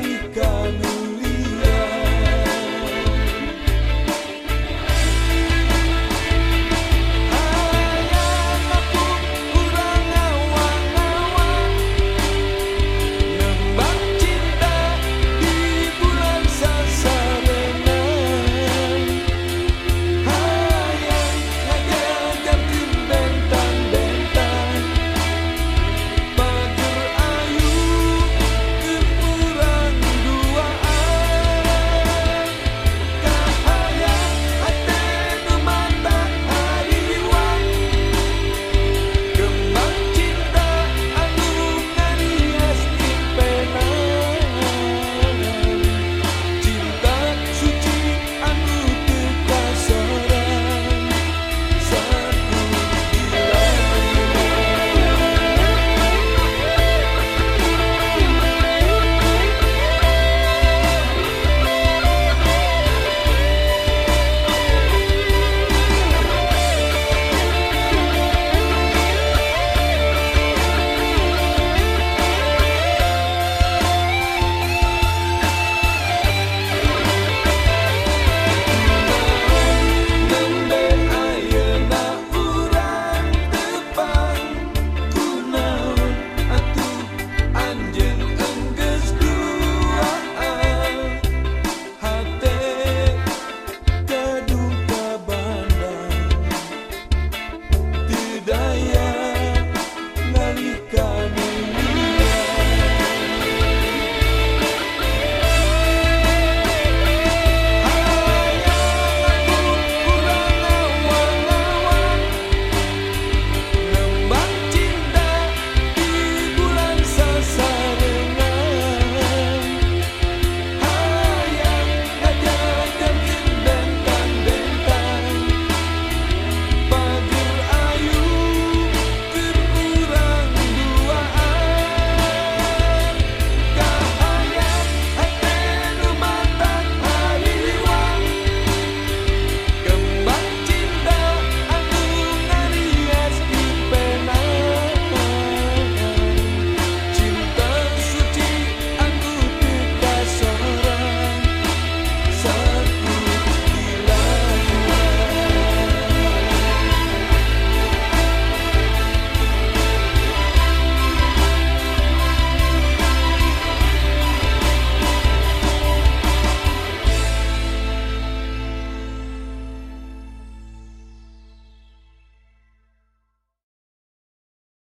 e caminho.